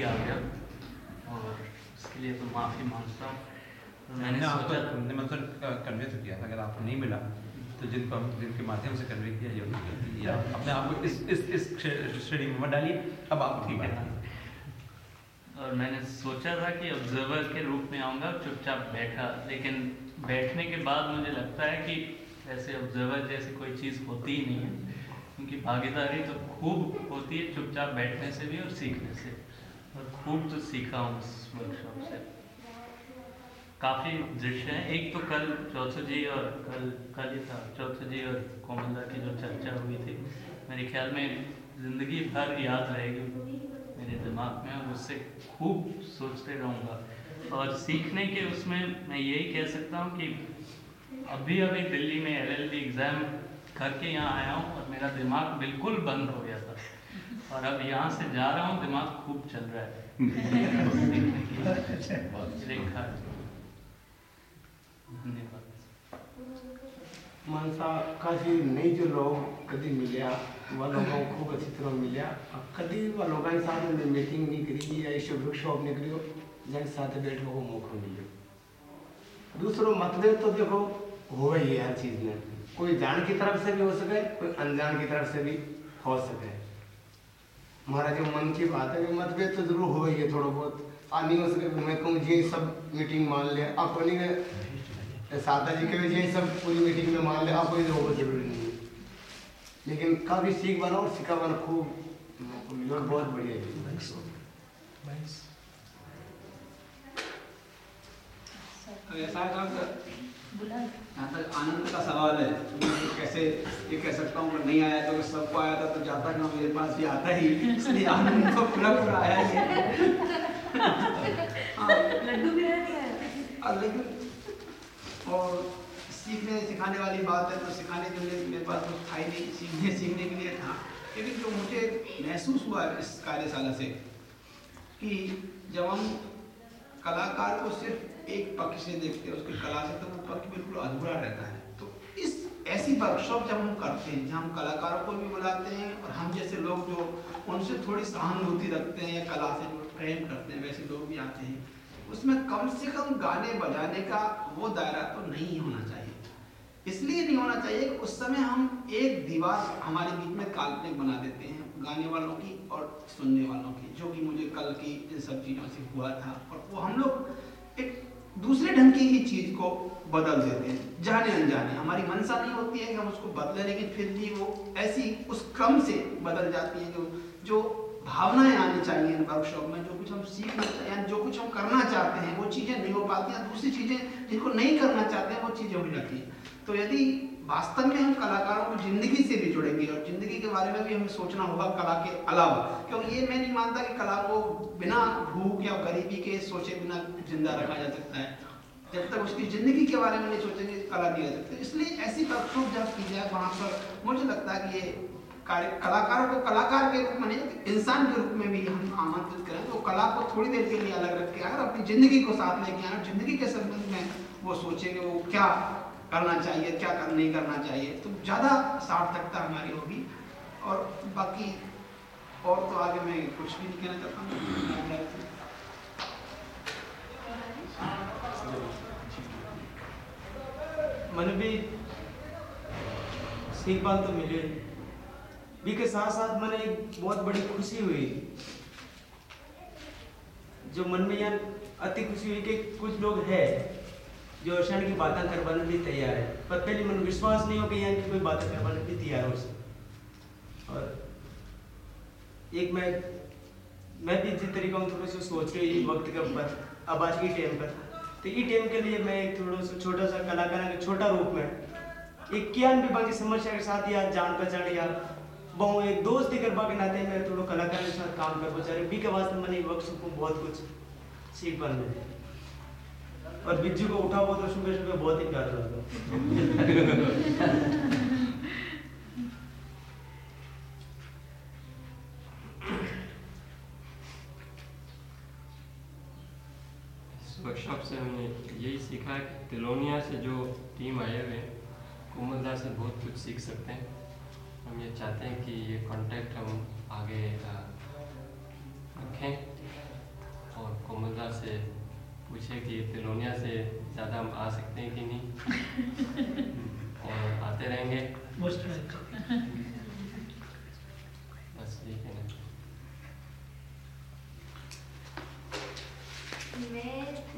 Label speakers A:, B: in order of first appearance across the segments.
A: गलती आ गया। और उसके लिए तो माफ़ी माँगता हूँ। तो मैंने सोचा
B: निमंत्रण कन्वे तो किया था। अगर आपको नहीं मिला तो जिनको हम जिनके माध्यम से कन्वे किया ये उनकी है। आप अपने आप को इस इस इस श्रेणी में मत डालिए। अब आप बात कीजिए।
A: और मैंने सोचा था कि ऑब्जर्वर के रूप में आऊँगा चुपचाप बैठा। लेकिन बैठने के बाद मुझे लगता है कि ऐसे ऑब्जर्वर जैसी कोई चीज़ होती ही नहीं है। क्योंकि भागीदारी तो खूब होती है चुपचाप बैठने से भी और सीखने से। खूब तो सीखा हूँ उस वर्कशॉप से। काफ़ी दृश्य हैं। एक तो कल चौथो जी और कल कल ही था, चौथो जी और कोमलदा की जो चर्चा हुई थी, मेरे ख्याल में ज़िंदगी भर याद रहेगी मेरे दिमाग में और उससे खूब सोचते रहूँगा। और सीखने के उसमें मैं यही कह सकता हूँ कि अभी अभी दिल्ली में एलएलबी एग्ज़ाम करके यहाँ आया हूँ और मेरा दिमाग बिल्कुल बंद हो गया था। और अब यहाँ से जा रहा हूँ, दिमाग खूब चल रहा है।
C: मानसा काफ़ी नई जो लोग कभी मिलिया वह लोगों को खूब अच्छी तरह मिलिया। और कभी वह लोगों के साथ में मीटिंग नहीं करी, या इस वर्कशॉप नहीं करी हो जिनके साथ बैठने को मौका मिले दूसरों मतभेद तो देखो हो ही है हर चीज़ में। कोई जान की तरफ़ से भी हो सके, कोई अनजान की तरफ़ से भी हो सके। हमारा जो मन की बात है, मतभेद तो ज़रूर हो है थोड़ा बहुत। आ नहीं हो सके मैं कहूँ, जी, सब मीटिंग मान ले। आप गए सादा जी के भी यही सब पूरी मीटिंग में मान ले। आपको इधर होगा ज़रूरी नहीं है। लेकिन काफ़ी सीख बना और सीखा बना खूब बहुत बढ़िया जी
D: ऐसा साहब यहाँ तक आनंद का सवाल है। मैं कैसे ये कह सकता हूँ नहीं आया तो सबको आया था तो जाता ना मेरे पास भी आता ही। इसलिए आनंद तो पूरा पूरा आया ही है। हाँ,
E: लड्डू भी
D: और लेकिन और सीखने सिखाने वाली बात है तो सिखाने के लिए मेरे पास कुछ था ही नहीं। सीखने सीखने के लिए था। लेकिन जो मुझे महसूस हुआ इस कार्यशाला से कि जब हम कलाकार को सिर्फ़ एक पक्ष से देखते हैं, उसकी कला से तो वो पक्ष बिल्कुल अधूरा रहता है। तो इस, ऐसी वर्कशॉप जब हम करते हैं, जहाँ हम कलाकारों को भी बुलाते हैं, और हम जैसे लोग जो उनसे थोड़ी सहानुभूति रखते हैं, या कला से प्रेम करते हैं, वैसे लोग भी आते हैं, उसमें कम से कम गाने बजाने का वो दायरा तो नहीं होना चाहिए। इसलिए नहीं होना चाहिए कि उस समय हम एक दीवार हमारे बीच में काल्पनिक बना देते हैं, गाने वालों की और सुनने वालों की, जो कि मुझे कल की इन सब चीज़ों से हुआ था, और वो हम लोग एक दूसरे ढंग की ही चीज़ को बदल देते हैं, जाने अनजाने। हमारी मनसा नहीं होती है कि हम उसको बदलें, लेकिन फिर भी वो ऐसी उस क्रम से बदल जाती है जो जो भावनाएँ आनी चाहिए इन वर्कशॉप में, जो कुछ हम सीखना चाहिए जो कुछ हम करना चाहते हैं, वो चीज़ें नहीं हो पाती हैं दूसरी चीज़ें जिनको नहीं करना चाहते हैं, वो चीज़ें हो जाती हैं। तो यदि वास्तव में हम कलाकारों को ज़िंदगी से भी जुड़ेंगे और ज़िंदगी के बारे में भी हमें सोचना होगा कला के अलावा। क्योंकि ये मैं नहीं मानता कि कला को बिना भूख या गरीबी के सोचे बिना ज़िंदा रखा जा सकता है। जब तक उसकी ज़िंदगी के बारे में नहीं सोचेंगे, कला नहीं रह सकती इसलिए ऐसी वर्कशॉप जब की जाए वहाँ पर, मुझे लगता है कि ये कार्य, कलाकारों को कलाकार के रूप में नहीं, इंसान के रूप में भी हम आमंत्रित करें। तो कला को थोड़ी देर के लिए अलग रख के अगर अपनी ज़िंदगी को साथ लेके आए ज़िंदगी के संबंध में वो सोचेंगे, वो क्या करना चाहिए, क्या कर, नहीं करना चाहिए तो ज़्यादा सार्थकता हमारी होगी। और बाकी और तो आगे मैं कुछ भी नहीं कहना चाहता हूँ।
C: मन भी सीख तो मिली। भी के साथ साथ मैंने एक बहुत बड़ी खुशी हुई। जो मन में यार अति खुशी हुई कि कुछ लोग हैं। जो क्षण की बातें करवाने लिए तैयार है। पर पहले मन विश्वास नहीं हो यहाँ की कोई बातें करवाने लिए तैयार हो सके। और एक मैं मैं भी जिस तरीका हूँ, थोड़ा सा सोच रही हूँ वक्त के ऊपर, अब आज की टाइम पर। तो ई टाइम के लिए मैं एक थोड़ा सा छोटा सा कलाकार के छोटा रूप में एक ज्ञान विभाग की समस्या के साथ या जान पहचान या बहु एक दोस्त करवा के नाते मैं थोड़ा कलाकार के साथ काम कर पा बी के वास्ते मैंने वर्कशॉप को बहुत कुछ सीख बन मिले और बिज्जू को उठा हुआ तो सुबह सुबह बहुत ही प्यारा लगा
F: वर्कशॉप से हमने यही सीखा है कि तिलोनिया से जो टीम आए हुए कोमलदा से बहुत कुछ सीख सकते हैं। हम ये चाहते हैं कि ये कांटेक्ट हम आगे ज़्यादा हम आ सकते हैं कि नहीं? और आते रहेंगे
G: मोस्ट वेलकम
F: बस यही कहना
H: मैं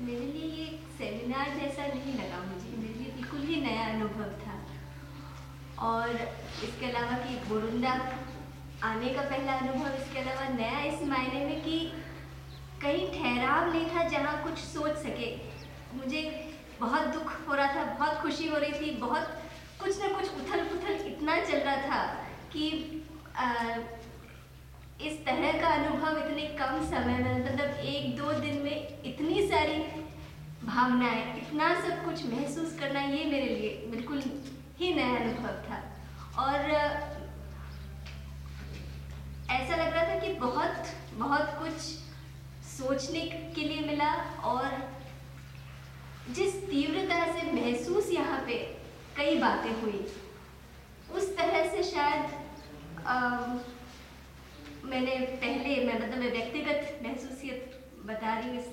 H: मेरे लिए ये सेमिनार जैसा नहीं लगा मुझे मेरे लिए बिल्कुल ही नया अनुभव था और इसके अलावा कि बुरुंदा आने का पहला अनुभव इसके अलावा नया इस मायने में कि कहीं ठहराव नहीं था जहाँ कुछ सोच सके मुझे बहुत दुख हो रहा था बहुत खुशी हो रही थी बहुत कुछ ना कुछ उथल पुथल इतना चल रहा था कि आ, इस तरह का अनुभव इतने कम समय में मतलब एक दो दिन में इतनी सारी भावनाएँ इतना सब कुछ महसूस करना ये मेरे लिए बिल्कुल ही नया अनुभव था। और ऐसा लग रहा था कि बहुत बहुत कुछ सोचने के लिए मिला और जिस तीव्रता से महसूस यहाँ पे कई बातें हुई उस तरह से शायद अम, मैंने पहले मैं मतलब मैं व्यक्तिगत महसूसियत बता रही हूँ इस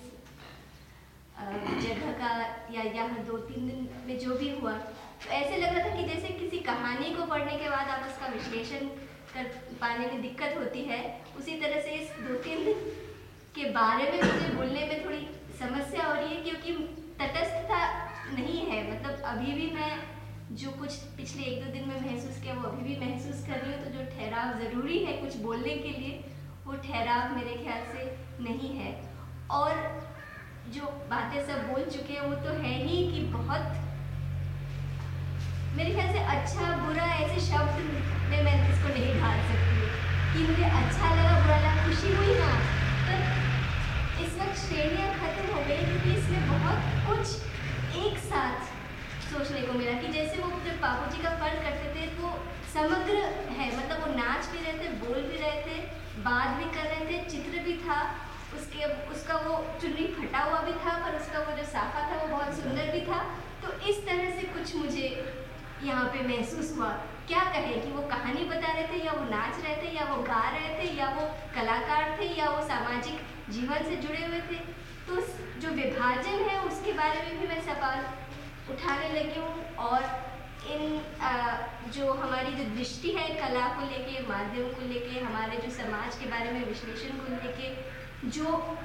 H: जगह का या यहाँ दो तीन दिन में जो भी हुआ तो ऐसे लग रहा था कि जैसे किसी कहानी को पढ़ने के बाद आप उसका विश्लेषण कर पाने में दिक्कत होती है। उसी तरह से इस दो तीन दिन के बारे में मुझे बोलने में थोड़ी समस्या हो रही है, क्योंकि तटस्थता नहीं है। मतलब अभी भी मैं जो कुछ पिछले एक दो दिन में महसूस किया, वो अभी भी महसूस कर रही हूँ तो जो ठहराव ज़रूरी है कुछ बोलने के लिए, वो ठहराव मेरे ख्याल से नहीं है। और जो बातें सब बोल चुके हैं, वो तो है ही कि बहुत। मेरे ख्याल से अच्छा बुरा ऐसे शब्द में मैं इसको नहीं ढाल सकती कि मुझे अच्छा लगा, बुरा लगा, खुशी हुई ना। पर इस वक्त श्रेणियाँ खत्म हो गई क्योंकि इसमें बहुत कुछ एक साथ सोचने को मिला कि जैसे वो जब बाबू जी का फ़र्ज़ करते थे तो समग्र है मतलब वो नाच भी रहे थे, बोल भी रहे थे, बात भी कर रहे थे, चित्र भी था। उसके उसका वो चुनरी फटा हुआ भी था पर उसका वो जो साफा था वो बहुत सुंदर भी था। तो इस तरह से कुछ मुझे यहाँ पे महसूस हुआ। क्या कहे कि वो कहानी बता रहे थे या वो नाच रहे थे या वो गा रहे थे या वो कलाकार थे या वो सामाजिक जीवन से जुड़े हुए थे? तो जो विभाजन है उसके बारे में भी मैं सवाल उठाने लगी हूँ। और इन आ, जो हमारी जो दृष्टि है कला को लेके माध्यम को लेके हमारे जो समाज के बारे में विश्लेषण को लेके जो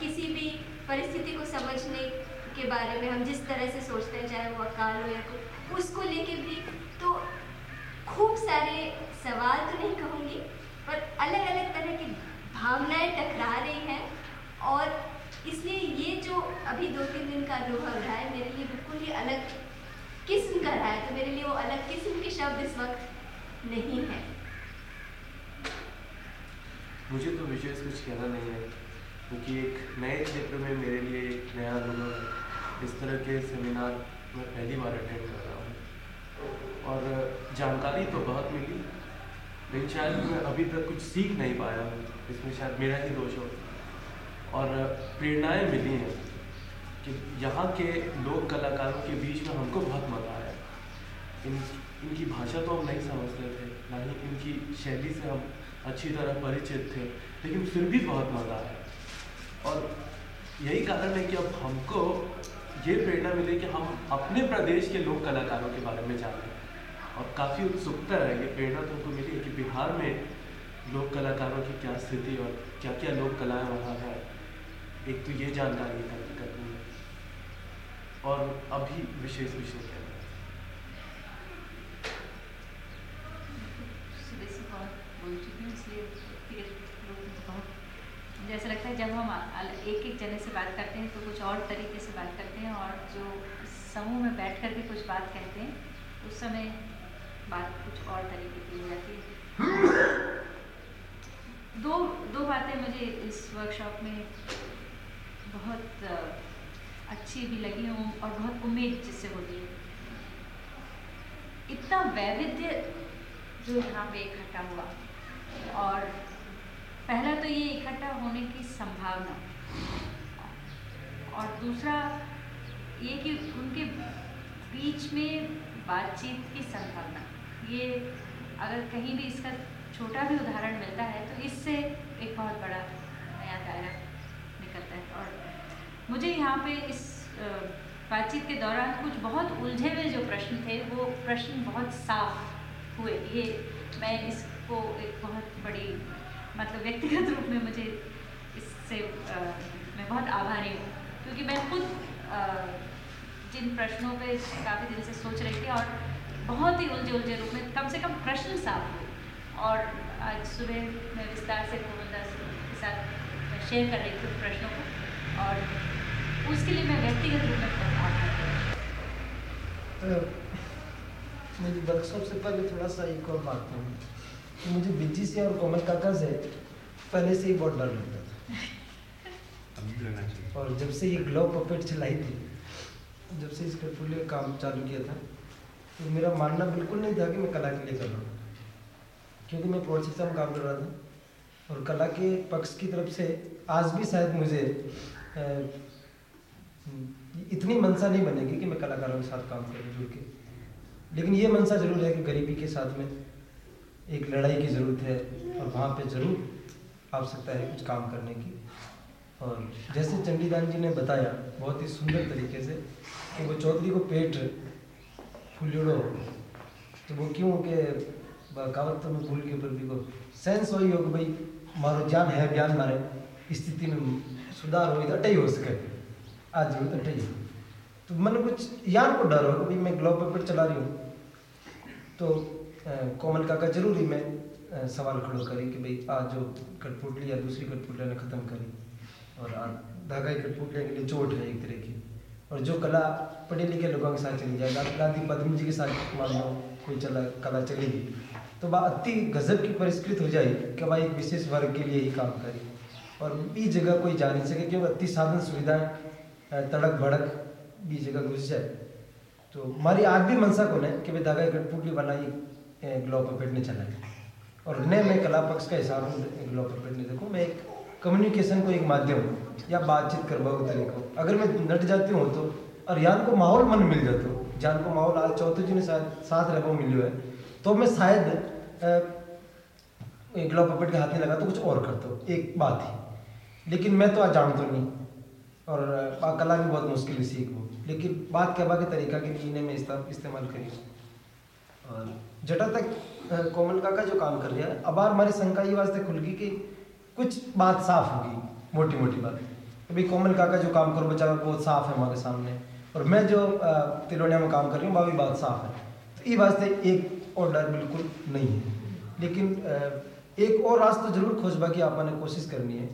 H: किसी भी परिस्थिति को समझने के बारे में हम जिस तरह से सोचते हैं, चाहे वो अकाल हो या उसको लेके भी तो खूब सारे सवाल तो नहीं कहूँगी, पर अलग अलग तरह की भावनाएँ टकरा रही हैं और इसलिए ये जो अभी दो तीन दिन का अनुभव रहा है, मेरे लिए बिल्कुल ही अलग किस्म का रहा है तो मेरे लिए वो अलग किस्म के शब्द इस वक्त नहीं है।
I: मुझे तो विशेष कुछ कहना नहीं है, क्योंकि एक नए क्षेत्र में मेरे लिए एक नया अनुभव है। इस तरह के सेमिनार मैं पहली बार अटेंड कर रहा हूँ। और जानकारी तो बहुत मिली, लेकिन शायद मैं अभी तक कुछ सीख नहीं पाया हूँ। इसमें शायद मेरा ही दोष हो। और प्रेरणाएँ मिली हैं कि यहाँ के लोक कलाकारों के बीच में हमको बहुत मज़ा आया। इन, इनकी भाषा तो हम नहीं समझते थे, ना ही इनकी शैली से हम अच्छी तरह परिचित थे, लेकिन फिर भी बहुत मज़ा आया और यही कारण है कि अब हमको ये प्रेरणा मिले कि हम अपने प्रदेश के लोक कलाकारों के बारे में जानें। और काफ़ी उत्सुकता है, ये प्रेरणा तो हमको मिली है कि बिहार में लोक कलाकारों की क्या स्थिति और क्या क्या लोक कलाएँ वहाँ है, एक तो ये जानकारी करनी है। और अभी विशेष विषय है
E: सुबह से बहुत बोल चुकी हूँ इसलिए व्यक्तिगत रूप में तो बहुत ऐसा लगता है जब हम एक एक जने से बात करते हैं तो कुछ और तरीके से बात करते हैं और जो समूह में बैठ कर के कुछ बात कहते हैं, उस समय बात कुछ और तरीके की हो जाती है। दो दो बातें मुझे इस वर्कशॉप में बहुत अच्छी भी लगी हूँ और बहुत उम्मीद जिससे होती है। इतना वैविध्य जो यहाँ पे इकट्ठा हुआ और पहला तो ये इकट्ठा होने की संभावना। और दूसरा ये कि उनके बीच में बातचीत की संभावना। ये अगर कहीं भी इसका छोटा भी उदाहरण मिलता है तो इससे एक बहुत बड़ा नया दायरा निकलता है। और मुझे यहाँ पे इस बातचीत के दौरान कुछ बहुत उलझे हुए जो प्रश्न थे, वो प्रश्न बहुत साफ़ हुए। ये मैं इसको एक बहुत बड़ी मतलब व्यक्तिगत रूप में मुझे इससे अ, मैं बहुत आभारी हूँ। क्योंकि मैं खुद जिन प्रश्नों पे काफ़ी दिन से सोच रही थी और बहुत ही उलझे उलझे रूप में कम से कम प्रश्न साफ़ हुए। और आज सुबह मैं विस्तार से कोमलदास के साथ शेयर कर रही थी उन प्रश्नों को और उसके लिए मैं व्यक्तिगत रूप में बहुत आभार हूँ।
G: वर्कशॉप से पहले थोड़ा सा एक और बात कहूँ। कि मुझे बिज्जी से और कोमल काका से पहले से ही बहुत डर लगता था। और जब से ये ग्लो पपेट चलाई थी जब से इस कठपुतली का काम चालू किया था तो मेरा मानना बिल्कुल नहीं था कि मैं कला के लिए कर रहा हूँ। क्योंकि मैं शिक्षा में काम कर रहा था। और कला के पक्ष की तरफ़ से आज भी शायद मुझे इतनी मनसा नहीं बनेगी कि मैं कलाकारों के साथ काम करूँ जुड़ के। लेकिन ये मनसा ज़रूर है कि गरीबी के साथ में एक लड़ाई की ज़रूरत है और वहाँ पे ज़रूर आवश्यकता है कुछ काम करने की। और जैसे चंडीदान जी ने बताया, बहुत ही सुंदर तरीके से कि वो चौधरी को पेट फुलिड़ो तो वो क्यों के बगावत में भूल के ऊपर भी को सेंस वही हो कि भाई मारो ज्ञान है ज्ञान मारे स्थिति में सुधार हो, अटई हो सके, आज ज़रूरत अटई हो। तो मन कुछ यार को डर हो कि भाई मैं ग्लोब पेपर चला रही हूँ। तो कोमल काका, ज़रूरी मैं सवाल खड़ो करी कि भाई, आज जो कठपुतली या दूसरी कठपुतली ने ख़त्म करी, और धागा कठपुतलियों के लिए चोट है एक तरह की। और जो कला पढ़े लिखे लोगों के साथ चली जाए गांधी पद्म जी के साथ मान लो कोई चला कला चलेगी तो वह अति गजब की परिष्कृत हो जाए कि वह एक विशेष वर्ग के लिए ही काम करे। और भी जगह कोई जा नहीं सके, क्योंकि अति साधन सुविधाएँ तड़क भड़क भी जगह घुस जाए। तो हमारी आज भी मनसा को है कि भाई धागा की कठपुतली बनाई पपेट ने चलाई और न मैं कला पक्ष का हिसाब हूँ ग्लो पपेट ने देखो मैं एक कम्युनिकेशन को एक माध्यम या बातचीत करवा को। तरीको अगर मैं नट जाती हूँ तो और यान को माहौल मन मिल जातो जान को माहौल आज चौथे जी ने शायद साथ रहो मिलियो है तो मैं शायद अ, एक ग्लो पपेट के हाथ नहीं लगा तो कुछ और करता हूँ एक बात ही। लेकिन मैं तो आज जानता नहीं और कला भी बहुत मुश्किल है सीखो लेकिन बात कहवा के तरीका के लिए मैं इस्तेमाल करी जटा तक कोमल काका जो काम कर रहा है, अब बार हमारी शंका ये वास्ते खुल गई कि कुछ बात साफ़ होगी मोटी मोटी बात। अभी कोमल काका जो काम करो बचा बहुत साफ़ है हमारे सामने। और मैं जो तिलोनिया में काम कर रही हूँ, वह भी बात साफ़ है। तो ये वास्ते एक और डर बिल्कुल नहीं है। लेकिन एक और रास्ता ज़रूर खोजबा की आपने कोशिश करनी है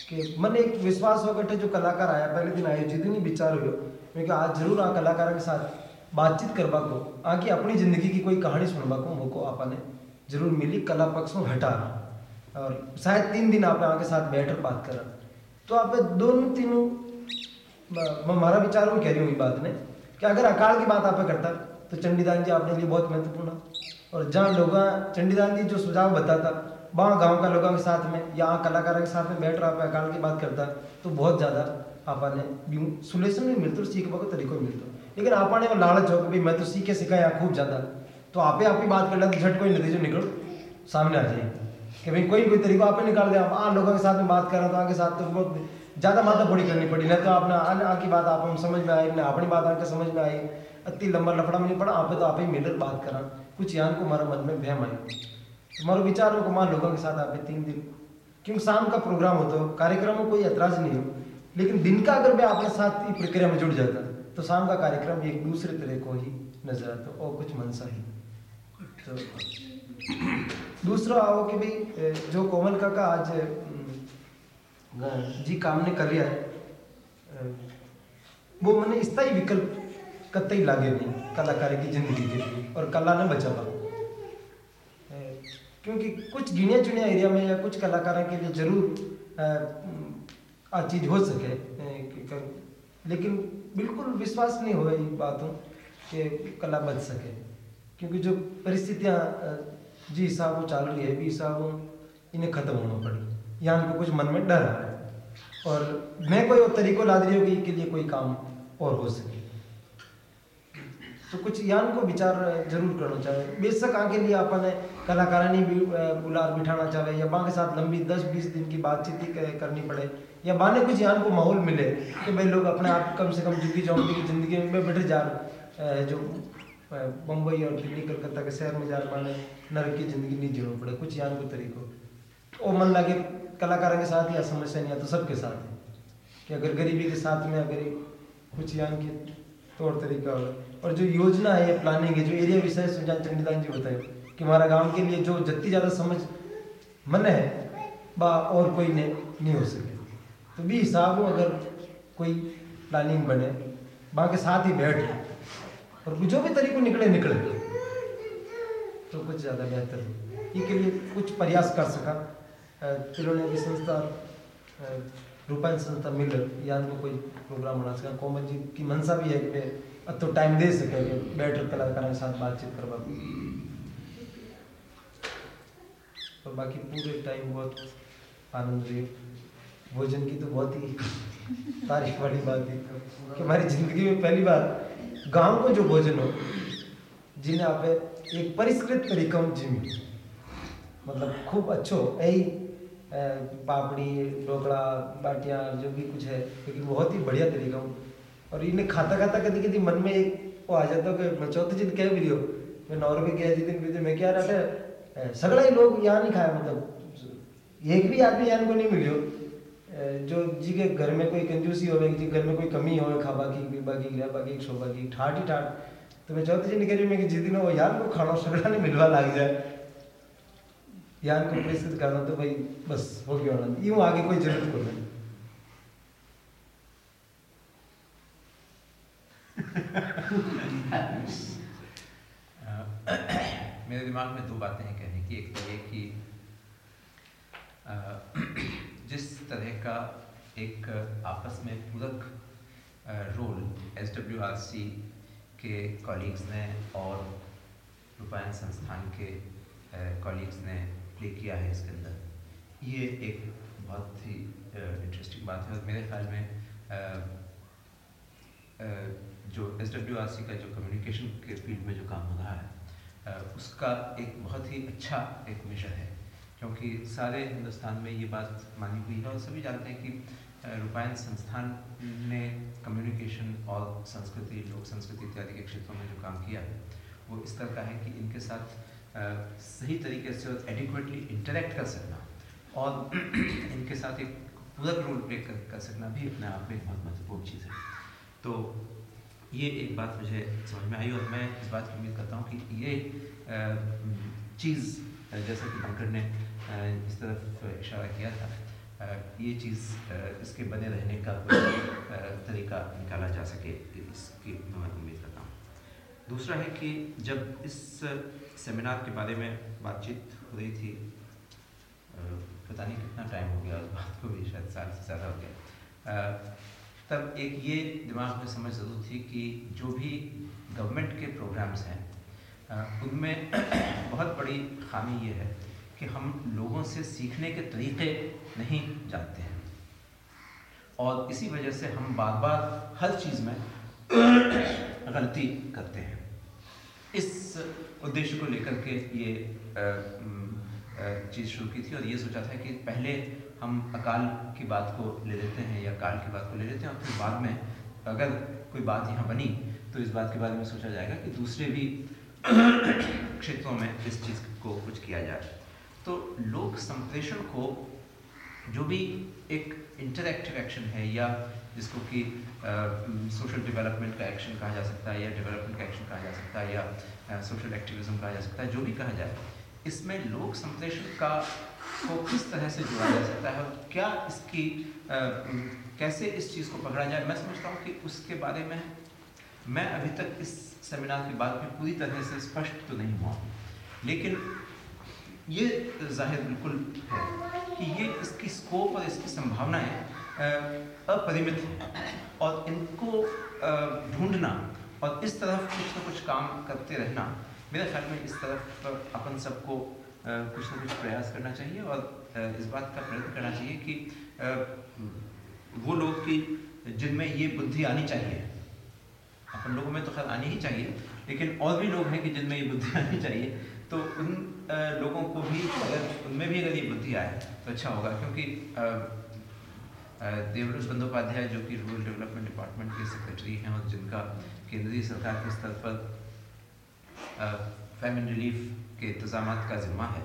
G: कि मन एक विश्वास हो गए जो कलाकार आया, पहले दिन आए जितनी विचार हुए। क्योंकि आज ज़रूर आ कलाकारों के साथ बातचीत करवा को आगे अपनी ज़िंदगी की कोई कहानी सुनवा को मौको आपने ज़रूर मिली, कला पक्ष में हटा रहा और शायद तीन दिन आप आके साथ बैठकर बात करा तो आप दोनों तीनों हमारा विचार में कह रही हूँ ये बात ने, कि अगर अकाल की बात आप करता तो चंडीदान जी आपने लिए बहुत महत्वपूर्ण। और जहाँ लोग, चंडीदान जी जो सुझाव बताता, वहाँ गाँव का लोगों के साथ में यहाँ कलाकारों के साथ में बैठ रहा आप अकाल की बात करता तो बहुत ज़्यादा आपने सुलेशन भी मिलते और सीखने को तरीको मिलता। लेकिन आपने वो लालच हो कि भाई मैं तो सीखे सिखाया खूब ज़्यादा। तो आप ही आप ही बात कर लेते झट कोई नतीजे निकल, सामने आ जाए कि भाई कोई कोई तरीका आप ही निकाल दिया, आप लोगों के साथ में बात कर रहा तो आगे साथ तो बहुत ज़्यादा माथा फोड़ी करनी पड़ी, नहीं तो आपने आने आकी बात आप समझ में आई ना अपनी बात आके समझ में आई, अति लंबा लफड़ा में नहीं पड़ा, आप तो आप ही मिलकर बात करा। कुछ यान को हमारा मन में बहम आई हमारे विचार में कुमार लोगों के साथ आप तीन दिन। क्योंकि शाम का प्रोग्राम होता हो, कार्यक्रम में कोई ऐतराज नहीं हो, लेकिन दिन का अगर मैं अपने साथ ही प्रक्रिया में जुड़ जाता तो शाम का कार्यक्रम भी एक दूसरे तरह को ही नज़र आता और कुछ मनसा ही। तो दूसरा आओ कि भाई जो कोमल काका आज जी काम ने कर लिया है वो मैंने स्थायी विकल्प कतई लागे नहीं, कलाकारी की ज़िंदगी के लिए, और कला ने बचा क्योंकि कुछ गिने चुने एरिया में या कुछ कलाकारों के लिए ज़रूर आ चीज़ हो सके लेकिन बिल्कुल विश्वास नहीं हो इन बातों के कला बच सके। क्योंकि जो परिस्थितियाँ जी हिसाब वो चल रही है भी हिसाब इन्हें ख़त्म होना पड़ी। या उनको कुछ मन में डर आ रहा है और मैं कोई और तरीको ला रही होगी के लिए कोई काम और हो सके। तो कुछ यान को विचार ज़रूर करना चाहिए। बेशक आगे लिए अपन कलाकारानी भी बुलार बिठाना चाहे या बां के साथ लंबी दस बीस दिन की बातचीत ही करनी पड़े या बाने कुछ यान को माहौल मिले कि भाई लोग अपने आप कम से कम झुग्गी झोंपड़ी की ज़िंदगी में बैठे जा जो बम्बई और दिल्ली, कलकत्ता के शहर में जा पाने नरक की ज़िंदगी नहीं जीना पड़े, कुछ यान को तरीकों। वो मन लगे कलाकारों के साथ या समस्या नहीं आता सबके साथ है। कि अगर गरीबी के साथ में अगर कुछ यान के तौर तरीका हो और जो योजना है प्लानिंग है, जो एरिया विषय सुजान चंडीदान जी बताए कि हमारा गाँव के लिए जो जितनी ज़्यादा समझ मन है, बा और कोई ने, नहीं हो सके। तो भी हिसाब हो अगर कोई प्लानिंग बने बा के साथ ही बैठ और जो भी तरीको निकले निकले। तो कुछ ज़्यादा बेहतर हो। ये के लिए कुछ प्रयास कर सका। तिलोने की संस्था रूपायन संस्था मिल या उनको कोई प्रोग्राम बना सका। कोमल जी की मनसा भी है कि अब तो टाइम दे सके कि बैठ कलाकारों के साथ बातचीत करवा और बाकी पूरे टाइम बहुत आनंद रही भोजन की तो बहुत ही तारीफ़ वाली बात है कि हमारी ज़िंदगी में पहली बार गाँव को जो भोजन हो जिन्हें आप एक परिष्कृत तरीका जिमी मतलब खूब अच्छो यही पापड़ी ढोकड़ा बाटियाँ जो भी कुछ है लेकिन बहुत ही बढ़िया तरीका हूँ और इन्हें खाता खाता कभी कभी मन में एक वो आ जाता कि मैं चौथे दिन कह भी मैं नॉर्वे गया जिस दिन भी मैं क्या रहा सगड़ा ही लोग यहाँ नहीं खाया मतलब। एक भी आदमी यहाँ को नहीं मिलियो। जो जी के घर में कोई कंजूसी हो जी घर में कोई कमी हो खाबा की पीबा की गिरा की शोभा की, ठाट ही ठाट तो मैं चौथे दिन कह रही मैं जिस दिन वो यार को खाना सगड़ा नहीं मिलवा लग जाए। यार को प्रेषित करना तो भाई बस हो गया होना। यूँ आगे कोई ज़रूरत नहीं।
B: मेरे दिमाग में दो बातें हैं कहने की। एक तो ये कि जिस तरह का एक आपस में पूरक role S W R C के कॉलीग्स ने और रूपायन संस्थान के कॉलीग्स ने प्ले किया है इसके अंदर, ये एक बहुत ही इंटरेस्टिंग बात है। और मेरे ख्याल में जो एस डब्ल्यू आर सी का जो कम्युनिकेशन के फ़ील्ड में जो काम हो रहा है उसका एक बहुत ही अच्छा एक मिशन है। क्योंकि सारे हिंदुस्तान में ये बात मानी हुई है और सभी जानते हैं कि रूपायन संस्थान ने कम्युनिकेशन और संस्कृति लोक संस्कृति इत्यादि के क्षेत्रों में जो काम किया है वो इस तरह का है कि इनके साथ सही तरीके से और एडिक्वेटली इंटरेक्ट कर सकना और इनके साथ एक पूरक रोल प्ले कर, कर सकना भी अपने आप में एक बहुत महत्वपूर्ण चीज़ है। तो ये एक बात मुझे समझ में आई और मैं इस बात की उम्मीद करता हूँ कि ये चीज़ जैसा कि पंकज ने इस तरफ़ इशारा किया था ये चीज़ इसके बने रहने का कोई तरीका निकाला जा सके, इसकी मैं उम्मीद करता हूँ। दूसरा है कि जब इस सेमिनार के बारे में बातचीत हो रही थी पता नहीं कितना टाइम हो गया, उस बात को भी शायद साल से ज़्यादा हो गया तब एक ये दिमाग में समझ ज़रूर थी कि जो भी गवर्नमेंट के प्रोग्राम्स हैं उनमें बहुत बड़ी खामी ये है कि हम लोगों से सीखने के तरीके नहीं जानते हैं। और इसी वजह से हम बार बार हर चीज़ में गलती करते हैं। इस उद्देश्य को लेकर के ये चीज़ शुरू की थी और ये सोचा था कि पहले हम अकाल की बात को ले लेते हैं या काल की बात को ले लेते हैं और फिर बाद में अगर कोई बात यहाँ बनी तो इस बात के बारे में सोचा जाएगा कि दूसरे भी क्षेत्रों में इस चीज़ को कुछ किया जाए। तो लोक संप्रेषण को जो भी एक इंटरक्टिव एक्शन है या जिसको कि सोशल डेवलपमेंट का एक्शन कहा जा सकता है या डेवलपमेंट का एक्शन कहा जा सकता है या सोशल एक्टिविज्म कहा जा सकता है, जो भी कहा जाए इसमें लोक संप्रेषण का को किस तरह से जोड़ा जा सकता है क्या इसकी आ, कैसे इस चीज़ को पकड़ा जाए? मैं समझता हूँ कि उसके बारे में मैं अभी तक इस सेमिनार के बाद में पूरी तरह से स्पष्ट तो नहीं हुआ लेकिन ये ज़ाहिर बिल्कुल है कि ये इसकी स्कोप और इसकी संभावनाएँ अपरिमित हैं और इनको ढूंढना और इस तरफ़ कुछ ना कुछ काम करते रहना मेरे ख्याल में इस तरफ़ अपन सबको कुछ ना कुछ प्रयास करना चाहिए और इस बात का प्रयत्न करना चाहिए कि वो लोग की, जिनमें ये बुद्धि आनी चाहिए। अपन लोगों में तो खैर आनी ही चाहिए, लेकिन और भी लोग हैं कि जिनमें ये बुद्धि आनी चाहिए तो उन लोगों को भी अगर, उनमें भी अगर ये बुद्धि आए तो अच्छा होगा। क्योंकि देवरुष बंदोपाध्याय जो कि रूरल डेवलपमेंट डिपार्टमेंट के सेक्रेटरी हैं और जिनका केंद्रीय सरकार के स्तर पर फैमिन रिलीफ के इंतज़ाम का जिम्मा है।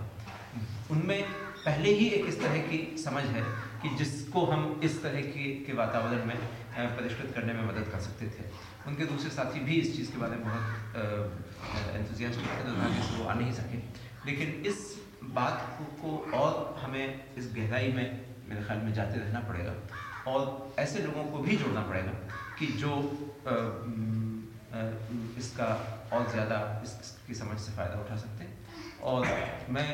B: उनमें पहले ही एक इस तरह की समझ है कि जिसको हम इस तरह के, के वातावरण में परिष्कृत करने में मदद कर सकते थे। उनके दूसरे साथी भी इस चीज़ के बारे में बहुत एंथुजियास्टिक थे दुर्भाग्य से वो आ नहीं सके। लेकिन इस बात को, और हमें इस गहराई में मेरे ख्याल में जाते रहना पड़ेगा। और ऐसे लोगों को भी जोड़ना पड़ेगा कि जो इसका और ज़्यादा इस इसकी समझ से फ़ायदा उठा सकते हैं। और मैं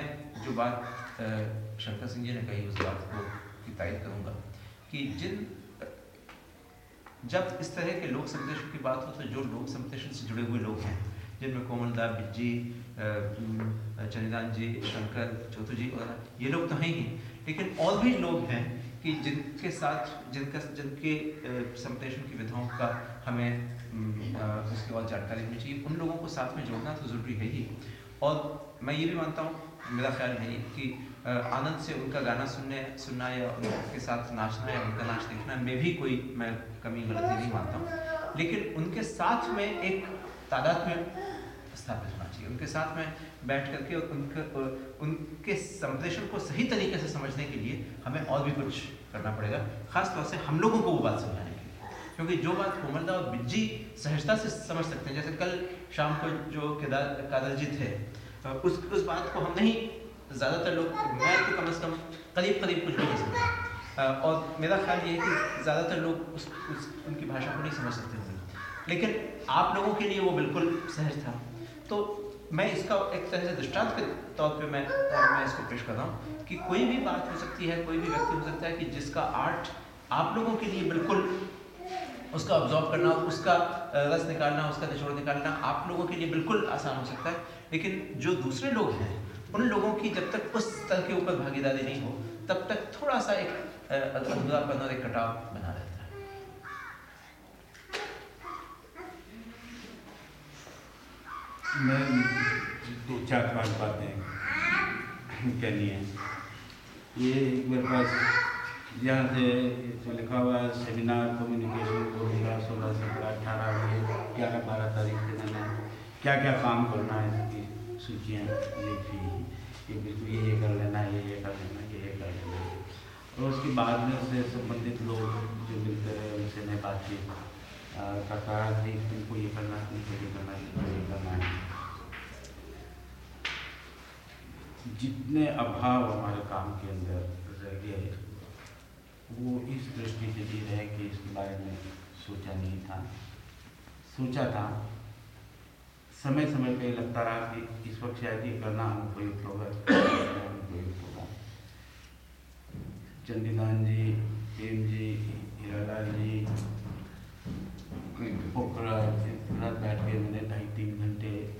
B: जो बात शंकर सिंह जी ने कही उस बात को की तायद करूँगा कि जिन जब इस तरह के लोक संप्रेषण की बात हो तो जो लोक संप्रेषण से जुड़े हुए लोग हैं जिनमें कोमलदा अ, उम, जी शंकर चौथू जी वगैरह ये लोग तो हैं ही लेकिन और भी लोग हैं कि जिनके साथ जिनका जिनके संप्रेषण की विधाओं का हमें उसकी बाद जानकारी होनी चाहिए। उन लोगों को साथ में जोड़ना तो ज़रूरी है ही। और मैं ये भी मानता हूँ, मेरा ख्याल है कि आनंद से उनका गाना सुनने, सुनना या उनके साथ नाचना या उनका नाच देखना में भी कोई मैं कमी, गलती नहीं मानता हूँ। लेकिन उनके साथ में एक तादाद में स्थापित होना चाहिए। उनके साथ में बैठ करके उनके उनके संप्रेषण को सही तरीके से समझने के लिए हमें और भी कुछ करना पड़ेगा। खासतौर से हम लोगों को वो बात समझाने क्योंकि जो बात कोमलदा और बिज्जी सहजता से समझ सकते हैं जैसे कल शाम को जो केदार कादर जी थे उस उस बात को हम नहीं ज़्यादातर लोग मैं तो कम से कम करीब करीब कुछ भी नहीं समझता। और मेरा ख्याल ये है कि ज़्यादातर लोग उस, उस उनकी भाषा को नहीं समझ सकते होंगे। लेकिन आप लोगों के लिए वो बिल्कुल सहज था। तो मैं इसका एक तरह से दृष्टांत के तौर पे मैं मैं इसको पेश कर रहा हूँ कि कोई भी बात हो सकती है कोई भी व्यक्ति हो सकता है कि जिसका आर्ट आप लोगों के लिए बिल्कुल उसका ऑब्जॉर्व करना, उसका रस निकालना, उसका निचोड़ निकालना आप लोगों के लिए बिल्कुल आसान हो सकता है। लेकिन जो दूसरे लोग हैं, उन लोगों की जब तक उस स्तर के ऊपर भागीदारी नहीं हो, तब तक थोड़ा सा एक अधूरापन और एक कटाव बना रहता है।
J: मैं दो, चार, पाँच बातें कहनी है। ये मेरे पास यहाँ से जो लिखा हुआ है सेमिनार कम्युनिकेशन बोलेगा सोलह सत्रह अठारह ग्यारह बारह तारीख के दिन क्या क्या काम करना है इसकी? सूचियाँ लिखी कि बिल्कुल ये ये कर लेना ये ये कर लेना ये ये कर लेना। है और उसके बाद में उससे संबंधित लोग जो मिलते रहे उनसे मैं बातचीत अ, का कहा कि तुमको ये करना है तुमको ये करना है तुमको ये करना है। जितने अभाव हमारे काम के अंदर रह गए वो इस दृष्टि से भी रहे कि इसके बारे में सोचा नहीं था। सोचा था। समय समय पे लगता रहा कि इस वक्त शायद ये करना अनुपयुक्त होगा। अनुपयुक्त होगा चंदीदान जी, प्रेम जी हीरालाल जी रात बैठ के मैंने ढाई तीन घंटे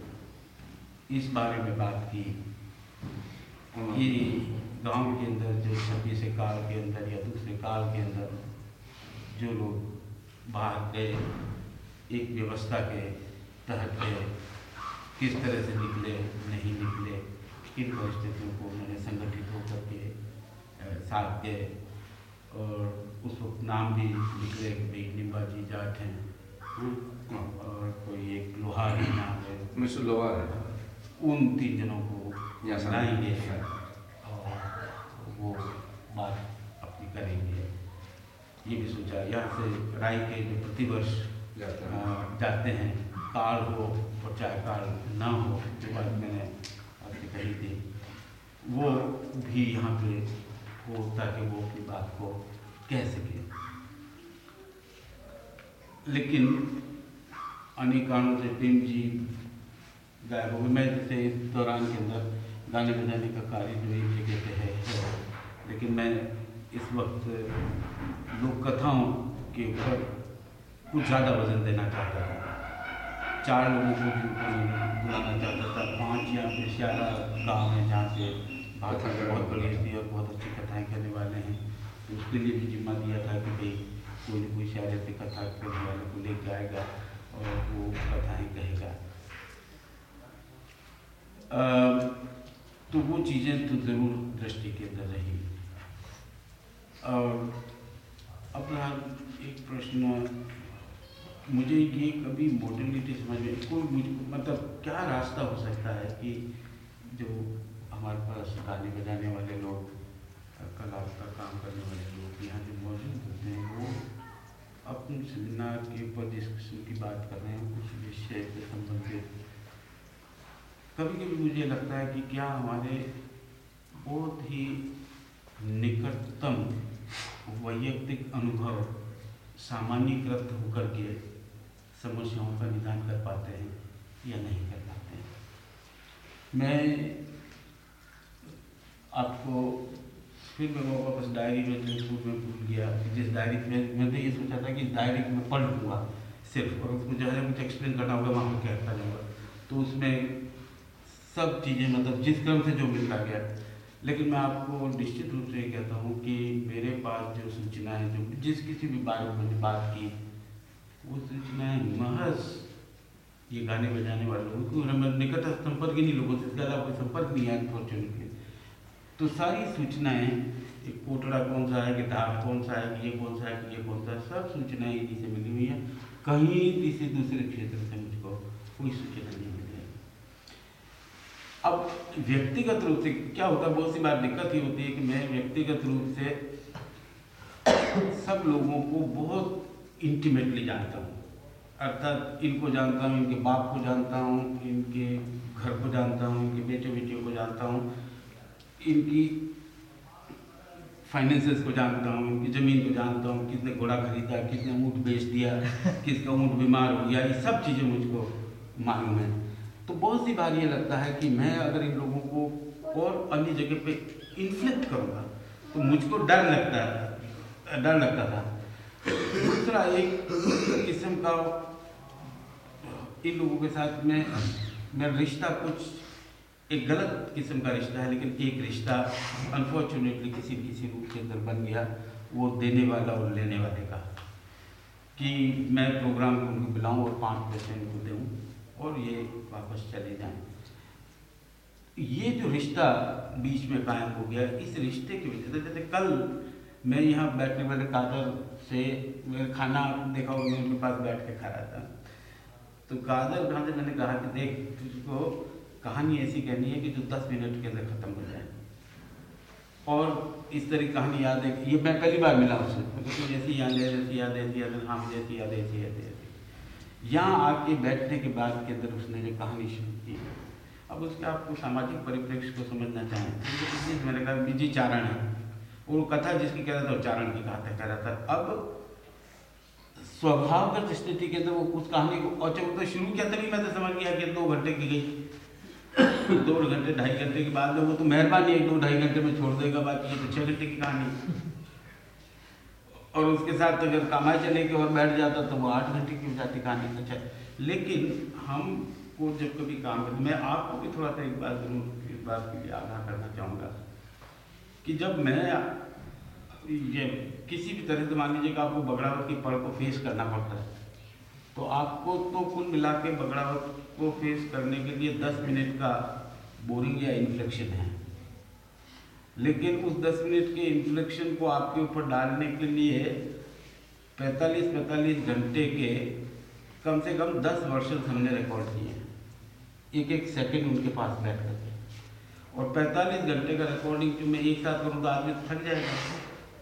J: इस बारे में बात की। कि गाँव के अंदर जो छब्बीस काल के अंदर या दूसरे काल के अंदर जो लोग बाहर गए एक व्यवस्था के तहत गए किस तरह से निकले नहीं निकले किन परिस्थितियों को उन्होंने संगठित होकर के साथ गए और उस वक्त नाम भी निकले कि भाई निम्बा जी जाट हैं। और कोई एक लोहारी नाम है।
K: मिस्टर लोहार। है
J: उन तीन जनों को और वो बात अपनी करेंगे। ये भी सोचा यहाँ से राय के जो प्रतिवर्ष
K: जाते हैं।
J: काल हो और चाहे काल ना हो जो बात मैंने आपसे कही थी। वो भी यहाँ पे हो ताकि वो अपनी बात को कह सके। लेकिन अनेक कारणों से प्रेम जी गायब हो गए। मैं जैसे इस दौरान के अंदर गाने बजाने का कार्य जो एक जगह पे है, है। लेकिन मैं इस वक्त लोक कथाओं के ऊपर कुछ ज़्यादा वज़न देना चाहता था चार लोगों को मैं बुलाना चाहता था। पाँच यहाँ पे श्याला गाँव है जहाँ से भाषा
K: कथा
J: बहुत बड़ी थी और बहुत अच्छी कथाएँ करने वाले हैं। तो उसके लिए भी जिम्मा दिया था कि भाई कोई ना कोई शायद से कथा करने वाले को लेकर आएगा और वो कथाएँ कहेगा। तो वो चीज़ें तो ज़रूर दृष्टि के अंदर रही। और रहा एक प्रश्न मुझे ये कभी मोटिलिटी समझ में कोई मतलब क्या रास्ता हो सकता है कि जो हमारे पास गाने बजाने वाले लोग कला का काम करने वाले लोग यहाँ जो मौजूद होते हैं, वो अपने सेमिनार के ऊपर जिस किस्म की बात कर रहे हैं, उस विषय से संबंधित। कभी कभी मुझे लगता है कि क्या हमारे बहुत ही निकटतम वैयक्तिक अनुभव सामान्यकृत होकर के समस्याओं का निदान कर पाते हैं या नहीं कर पाते हैं। मैं आपको फिर मैं वापस डायरी में स्कूल में भूल गया जिस डायरी में, मैंने ये सोचा था कि डायरी में पढ़ लूँगा सिर्फ़ और उसको जो है कुछ एक्सप्लेन करना होगा, वहाँ पर कहता जाऊँगा। तो उसमें सब चीज़ें मतलब जिस क्रम से जो मिलता गया लेकिन मैं आपको निश्चित रूप से ये कहता हूँ कि मेरे पास जो सूचना है, जो जिस किसी भी बारे में मैंने बात की, वो सूचनाएँ महज ये गाने बजाने वाले लोगों को। हमें निकट संपर्क ही नहीं, लोगों से इसके अलावा कोई संपर्क नहीं है अनफॉर्चुनेटली तो सारी सूचनाएँ, एक पोटड़ा कौन सा है कि ढाक कौन सा है कि ये कौन सा है कि ये कौन सा है, सब सूचनाएँ इन्हीं से मिली हुई हैं। कहीं किसी दूसरे क्षेत्र से मुझको कोई सूचना नहीं मिली। है अब व्यक्तिगत रूप से क्या होता है? बहुत सी बार दिक्कत ही होती है कि मैं व्यक्तिगत रूप से सब लोगों को बहुत इंटीमेटली जानता हूँ। अर्थात इनको जानता हूँ, इनके बाप को जानता हूँ, इनके घर को जानता हूँ, इनके बेटे बेटियों को जानता हूँ, इनकी फाइनेंसेस को जानता हूँ, इनकी ज़मीन को जानता हूँ, किसने घोड़ा खरीदा, किसने ऊँट बेच दिया, किसका ऊँट बीमार हो गया, ये सब चीज़ें मुझको मालूम है। तो बहुत सी बार ये लगता है कि मैं अगर इन लोगों को और अन्य जगह पे इन्फ्लेक्ट करूँगा तो मुझको डर लगता है, डर लगता था। दूसरा एक किस्म का इन लोगों के साथ में मेरा रिश्ता कुछ, एक गलत किस्म का रिश्ता है, लेकिन एक रिश्ता अनफॉर्चुनेटली किसी किसी रूप के अंदर बन गया, वो देने वाला और लेने वाले का। कि मैं प्रोग्राम को उनको बुलाऊँ और पाँच पैसे उनको दूँ। और ये वापस चले जाएँ। ये जो रिश्ता बीच में कायम हो गया, इस रिश्ते की वजह से, जैसे कल मैं यहाँ बैठने वाले कादर से मैं खाना देखा और मैं उनके पास बैठ के खा रहा था। तो कादर कहाँ से मैंने कहा कि देख, तुझको कहानी ऐसी कहनी है कि जो दस मिनट के अंदर ख़त्म हो जाए। और इस तरह कहानी याद है ये मैं पहली बार मिला उससे तो जैसी याद है जैसी याद, ऐसी याद है जैसी याद, ऐसी याद। है यहाँ आके बैठने के बाद के अंदर उसने जो कहानी शुरू की अब उसके आपको सामाजिक परिप्रेक्ष्य को समझना चाहें तो मैंने कहा विजय चारण है। वो कथा जिसकी कह रहा था चारण की कहा कह रहा था। अब स्वभावगत स्थिति के अंदर वो उस कहानी को, और जब तो शुरू किया तभी मैं तो समझ गया कि दो घंटे की गई। दो घंटे, ढाई घंटे के बाद में वो तो मेहरबानी है दो ढाई घंटे में छोड़ देगा, बाकी ये तो छः घंटे की कहानी। और उसके साथ अगर कमाई चले के और बैठ जाता तो वो आठ घंटे की हो जाती कहानी अच्छा। लेकिन हम को जब कभी काम करते, मैं आपको भी थोड़ा सा एक बात ज़रूर, इस बात के लिए आगाह करना चाहूँगा कि जब मैं ये किसी भी तरह से मान लीजिए कि आपको बगड़ावत की पढ़ को फेस करना पड़ता है तो आपको तो कुल मिला के बगड़ावत को फेस करने के लिए दस मिनट का बोरिंग या इन्फ्लेक्शन है। लेकिन उस दस मिनट के इन्फ्लेक्शन को आपके ऊपर डालने के लिए पैंतालीस पैंतालीस घंटे के कम से कम दस वर्षन हमने रिकॉर्ड किए हैं। एक एक सेकंड उनके पास बैठ करके। और 45 घंटे का रिकॉर्डिंग जो मैं एक साथ करूँ तो आदमी थक जाएगा,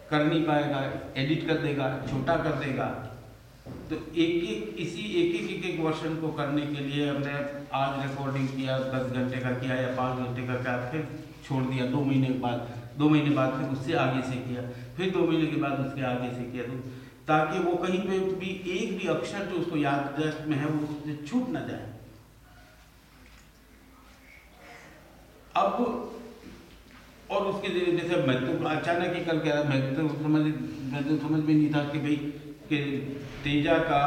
J: कर नहीं पाएगा एडिट कर देगा, छोटा कर देगा। तो एक एक, इसी एक एक एक एक वर्षन को करने के लिए हमने आज रिकॉर्डिंग किया, दस घंटे का किया या पाँच घंटे का किया, फिर छोड़ दिया, दो महीने के बाद, दो महीने बाद फिर उससे आगे से किया, फिर दो महीने के बाद उसके आगे से किया। तो ताकि वो कहीं पे भी एक भी अक्षर जो उसको याददाश्त में है, वो उससे छूट ना जाए। अब और उसके जैसे मैं तो अचानक ही कल कह रहा, मैं तो समझ, मैं तो समझ में नहीं था कि भाई, कि तेजा का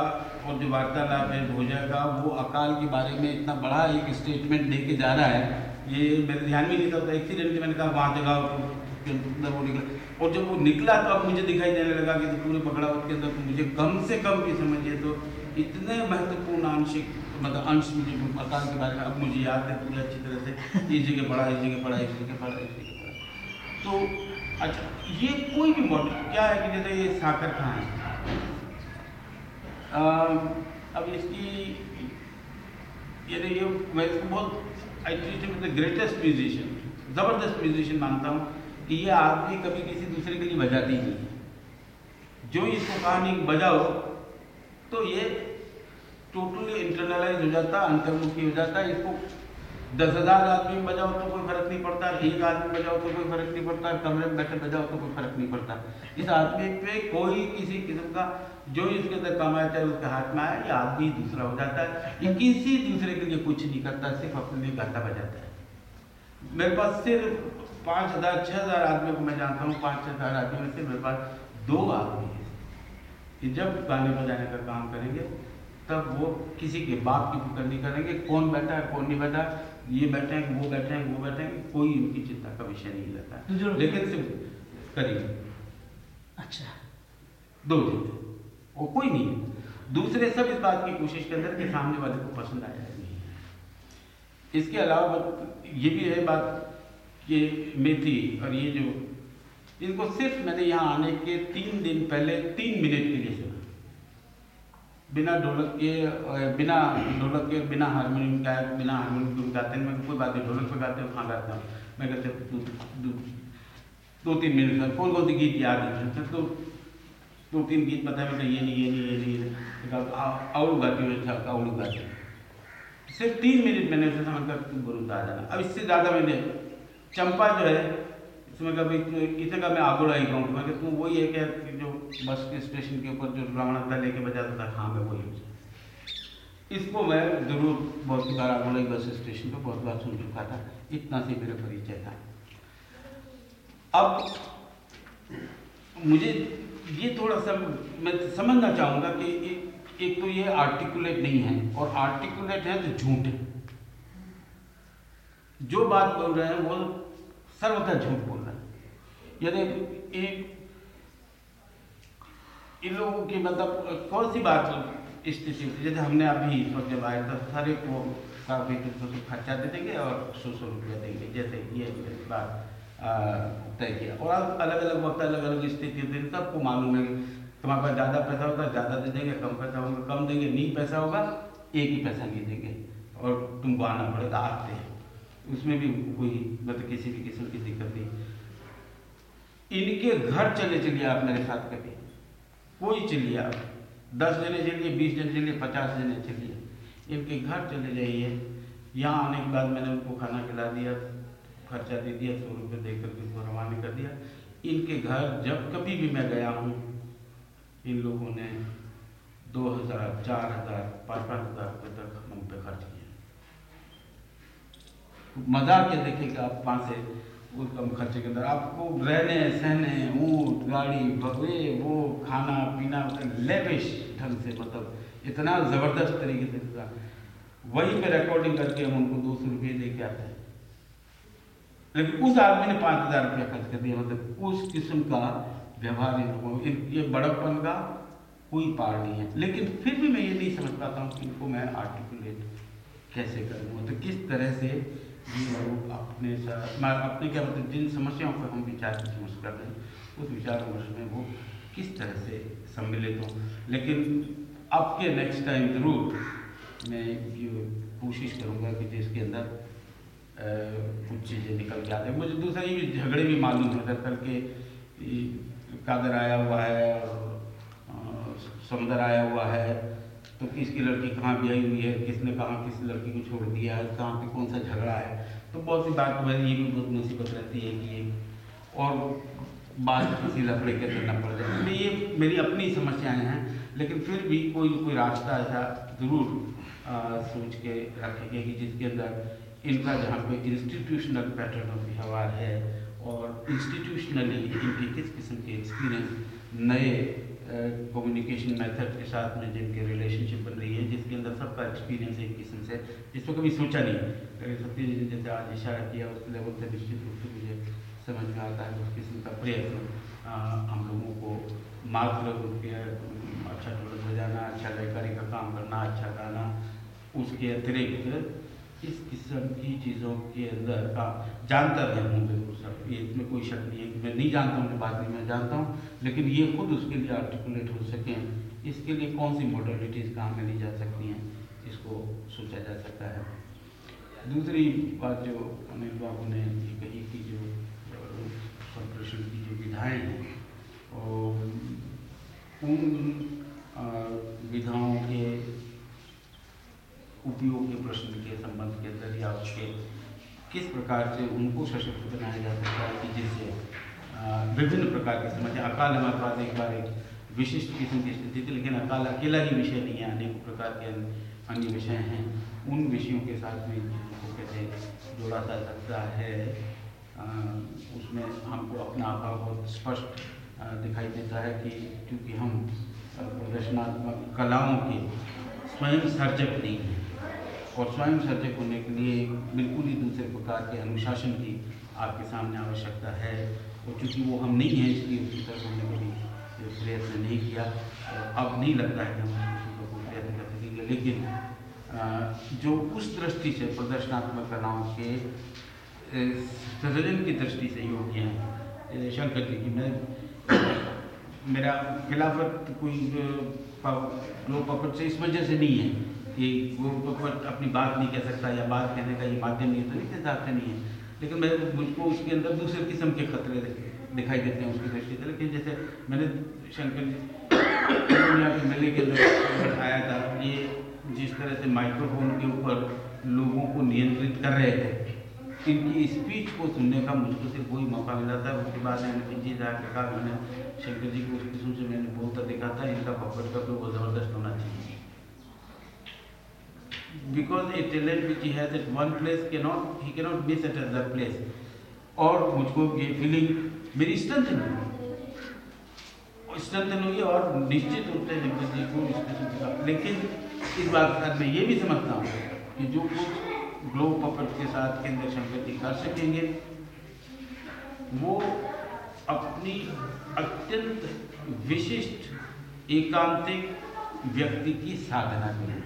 J: और जो वार्तालाप है, भोजा का, वो अकाल के बारे में इतना बड़ा एक स्टेटमेंट दे के जा रहा है। ये मेरे ध्यान में नहीं था तो एक्सीडेंटली मैंने कहा, वहाँ जगह अंदर वो निकला। और जब वो निकला तो अब मुझे दिखाई देने लगा कि तो पूरे पकड़ावट के अंदर तो मुझे कम से कम भी समझिए तो इतने महत्वपूर्ण आंशिक मतलब अंश मुझे मकान के बारे में अब मुझे याद है पूरी अच्छी तरह से, इस जगह पढ़ा, इस जगह पढ़ा, इस जगह पढ़ा, इस जगह पढ़ा। तो अच्छा ये कोई भी मॉडल क्या है कि जैसे ये साकर कहाँ है? अब इसकी, ये ये मैं इसको बहुत I treat him the greatest musician ज़बरदस्त म्यूजिशियन मानता हूँ कि ये आदमी कभी किसी दूसरे के लिए बजाती नहीं है। जो इसको कहानी बजाओ तो ये टोटली इंटरनलाइज हो जाता, अंतर्मुखी हो जाता है इसको दस हज़ार आदमी में बजाओ तो कोई फ़र्क नहीं पड़ता, एक आदमी बजाओ तो कोई फ़र्क नहीं पड़ता, कमरे में बैठे बजाओ तो कोई फ़र्क नहीं पड़ता। इस आदमी पे कोई किसी किस्म का जो इसके अंदर कमाया चाहे उसके हाथ में आया ये आदमी दूसरा हो जाता है ये किसी दूसरे के लिए कुछ नहीं करता सिर्फ़ अपने लिए गाता बजाता है। मेरे पास सिर्फ़ पाँच हज़ार छः हज़ार आदमियों को मैं जानता हूँ पाँच हज़ार आदमी में से मेरे पास दो आदमी हैं कि जब गाने बजाने का काम करेंगे तब वो किसी के बाप की फ़िक्र नहीं करेंगे कौन बैठा है कौन नहीं बैठा ये बैठे हैं वो बैठे हैं वो बैठे हैं कोई उनकी चिंता का विषय नहीं रहता।
K: तो
J: लेकिन सिर्फ़ करिए
K: अच्छा।
J: दो दिन। वो कोई नहीं है। दूसरे सब इस बात की कोशिश के अंदर कि सामने वाले को पसंद आया नहीं। इसके अलावा ये भी है बात कि मेथी और ये जो इनको सिर्फ़ मैंने यहाँ आने के तीन दिन पहले तीन मिनट के लिए सुना। बिना ढोलक के बिना ढोलक के बिना हारमोनियम का बिना हारमोनियम के गाते मैं कोई बात नहीं ढोलक पे गाते हो कहाँ गाता हूँ। मैं कहते दो, तीन मिनट कौन कौन से गीत याद है? तो दो तीन गीत बताए मैं ये नहीं ये नहीं ये नहीं ये नहीं। तो और गाती हूँ अच्छा और गाती सिर्फ़ तीन मिनट मैंने उसे समझकर तुम गुरु आ जाना अब इससे ज़्यादा मैंने चंपा जो है, इसमें कभी इसे का मैं आगोड़ा ही कहूँ मैं तू वही है क्या जो बस के स्टेशन के ऊपर जो रावणता लेके बजाता था हाँ मैं वही इसको मैं ज़रूर बहुत बार आगोड़ा बस स्टेशन पर बहुत बार सुन चुका था, इतना से मेरा परिचय था। अब मुझे ये थोड़ा सा मैं समझना चाहूँगा कि एक, एक तो ये आर्टिकुलेट नहीं है और आर्टिकुलेट है तो झूठ है। जो बात बोल रहे हैं वो सर्वथा झूठ बोल रहे हैं। यदि एक इन लोगों की मतलब कौन सी बात स्थिति जैसे हमने अभी जब आए तो एक को काफ़ी खर्चा दे देंगे और सौ सौ रुपया देंगे जैसे ये बात। तय किया। और अब अलग अलग वक्त अलग अलग स्थिति है सबको मालूम है तुम्हारे पास ज़्यादा पैसा होगा, ज़्यादा दे देंगे, कम पैसा होगा, कम देंगे, नहीं पैसा होगा, एक ही पैसा नहीं देंगे। और तुमको आना पड़ेगा आते हैं। उसमें भी कोई मतलब किसी भी किस्म की दिक्कत नहीं। इनके घर चले चलिए आप मेरे साथ कभी। कोई चलिए आप। दस जने चलिए, बीस जने चलिए, पचास जने चलिए। इनके घर चले जाइए। यहाँ आने के बाद मैंने उनको खाना खिला दिया। खर्चा दे दिया, सौ रुपये दे करके उनको रवाना कर दिया। इनके घर जब कभी भी मैं गया हूँ, इन लोगों ने दो हज़ार, चार हज़ार, पाँच पाँच हज़ार रुपये तक हम पे खर्च किए। मज़ाक ये देखिएगा आप वहाँ से वो कम खर्चे के अंदर आपको रहने, सहने, ऊँट, गाड़ी, भगवे, वो खाना, पीना लेविश ढंग से मतलब इतना ज़बरदस्त तरीके से वहीं पे रिकॉर्डिंग करके हम उनको दो सौ रुपये दे के आते हैं। लेकिन उस आदमी ने पाँच हज़ार रुपया खर्च कर दिया मतलब उस किस्म का व्यवहार इन लोगों इन- ये बड़कपन का कोई पार नहीं है। लेकिन फिर भी मैं ये नहीं समझ पाता हूँ कि इनको मैं आर्टिकुलेट कैसे करूँ मतलब किस तरह से ये लोग अपने साथ मैं अपने क्या मतलब जिन समस्याओं पर हम विचार विमर्श कर रहे हैं, उस विचार विमर्श में वो किस तरह से सम्मिलित हों। लेकिन आपके नेक्स्ट टाइम ज़रूर मैं ये कोशिश करूँगा कि जिसके अंदर कुछ चीज़ें निकल के आते हैं। मुझे दूसरा भी झगड़े भी मालूम है दरअसल के कादर आया हुआ है और समुंदर आया हुआ है तो किसकी लड़की कहाँ ब्याही हुई है, किसने कहाँ किस लड़की को छोड़ दिया है, कहाँ पे कौन सा झगड़ा है तो बहुत सी बात तो ये भी बहुत मुसीबत रहती है कि और बात किसी लफड़े के अंदर न पड़ जाए। तो ये मेरी अपनी समस्याएँ हैं, लेकिन फिर भी कोई कोई रास्ता ऐसा ज़रूर सोच के रखेंगे कि जिसके अंदर इनका जहाँ पे इंस्टीट्यूशनल पैटर्न ऑफ़ व्यवहार है और इंस्टीट्यूशनली इनके किस किस्म के एक्सपीरियंस नए कम्युनिकेशन मेथड के साथ में जिनके रिलेशनशिप बन रही है, जिसके अंदर सबका एक्सपीरियंस एक किस्म से, जिसको कभी सोचा नहीं सत्य जी ने जैसे आज इशारा किया, उस लेवल से निश्चित रूप से मुझे समझ में आता है उस किस्म का प्रयत्न हम लोगों को उनके अच्छा ढोलक बजाना अच्छा गायकारी का काम करना अच्छा गाना, उसके अतिरिक्त इस किस्म की चीज़ों के अंदर का जानता भी हूँ बिल्कुल सर ये इसमें कोई शक नहीं है। कि मैं नहीं जानता हूँ कि बात नहीं मैं जानता हूँ, लेकिन ये खुद उसके लिए आर्टिकुलेट हो सकें। इसके लिए कौन सी मॉडलिटीज़ काम में ली जा सकती हैं, इसको सोचा जा सकता है। दूसरी बात जो अनिल बाबू ने कही कि जो कॉरपोरेशन की जो विधाएँ हैं, और उन विधाओं के उपयोग के प्रश्न के संबंध के अंदर या उसके किस प्रकार से उनको सशक्त बनाया जा सकता है कि जिससे विभिन्न प्रकार की समस्या, अकाल हमारे पास एक बार एक विशिष्ट किस्म की स्थिति थी, लेकिन अकाल अकेला ही विषय नहीं है, अनेक प्रकार के अन्य- विषय हैं। उन विषयों के साथ में जिनको कैसे जोड़ा जा सकता है। उसमें हमको अपना अभाव बहुत स्पष्ट दिखाई देता है कि क्योंकि हम प्रदर्शनात्मक कलाओं के स्वयं सर्जक नहीं हैं। और स्वयं सर्जक होने के लिए बिल्कुल ही दूसरे प्रकार के अनुशासन की आपके सामने आवश्यकता है। और चूँकि वो हम नहीं हैं, इसलिए उसकी तरफ़ हमने कभी प्रयत्न नहीं किया। और अब नहीं लगता है कि हम प्रयत्न कर सकेंगे। लेकिन जो उस दृष्टि से प्रदर्शनात्मक कलाओं के सृजन की दृष्टि से योग्य हैं शंकर जी की। मैं, मेरा खिलाफत कोई ग्लो पकड़ से इस वजह से नहीं है। कि वो अपनी बात नहीं कह सकता या बात कहने का ये माध्यम नहीं है तो इसके हिसाब नहीं है। लेकिन मैं मुझको उसके अंदर दूसरे किस्म के खतरे दिखाई देते हैं उसकी दृष्टि से। लेकिन जैसे मैंने शंकर जी मेले के अंदर आया था, ये जिस तरह से माइक्रोफोन के ऊपर लोगों को नियंत्रित कर रहे थे, इनकी स्पीच को सुनने का मुझको सिर्फ़ वही मौका मिला था। उसके बाद मैंने जी जाकर कहा मैंने शंकर जी को उस किस्म से मैंने बोलता देखा था। इनका पकड़ का कोई बहुत ज़बरदस्त होना चाहिए। Because a talent which he has at one place cannot, he cannot miss at another place. और मुझको ये फीलिंग मेरी स्ट्रेंथन हुई स्ट्रेंथन हुई और निश्चित रूप से शंकर जी को लेकिन इस बात का मैं ये भी समझता हूँ कि जो कुछ ग्लो पपेट के साथ केंद्र शंकर जी कर सकेंगे, वो अपनी अत्यंत विशिष्ट, एकांतिक व्यक्ति की साधना के अंदर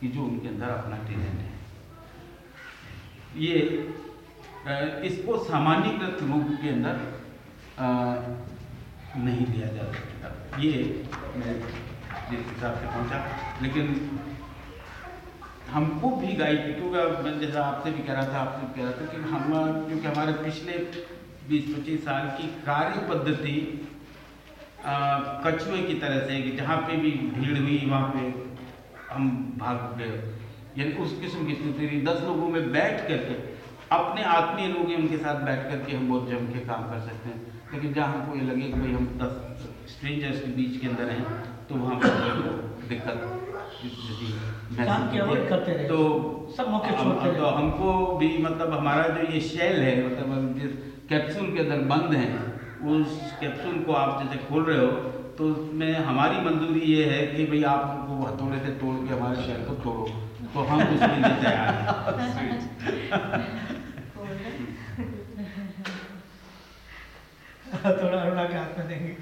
J: कि जो उनके अंदर अपना टैलेंट है। ये इसको सामान्यकृत रूप के अंदर नहीं लिया जा सकता। ये मैं जिस हिसाब से पहुँचा, लेकिन हमको भी गाइड क्योंकि मैं जैसा आपसे भी कह रहा था, आपसे भी कह रहा था कि हम, क्योंकि हमारे पिछले बीस, पच्चीस साल की कार्य पद्धति कछुए की तरह से, कि जहाँ पे भी भीड़ हुई, वहाँ पे हम भाग गए यानी उस किस्म की स्थिति रही। दस लोगों में बैठ करके अपने आत्मीय लोग हैं उनके साथ बैठ करके हम बहुत जम के काम कर सकते हैं। लेकिन जहाँ हमको ये लगे कि भाई हम दस स्ट्रेंजर्स के बीच के अंदर हैं तो वहाँ पर दिक्कत है। तो
K: सब मौके
J: तो हमको भी मतलब हमारा जो ये शेल है मतलब जिस कैप्सूल के अंदर बंद हैं उस कैप्सूल को आप जैसे खोल रहे हो तो उसमें हमारी मंजूरी ये है कि भाई आप उनको हथौड़े से तोड़ के हमारे शेल को तोड़ो। तो हम उसके लिए तैयार हैं।
K: थोड़ा अरुणा के हाथ में देंगे।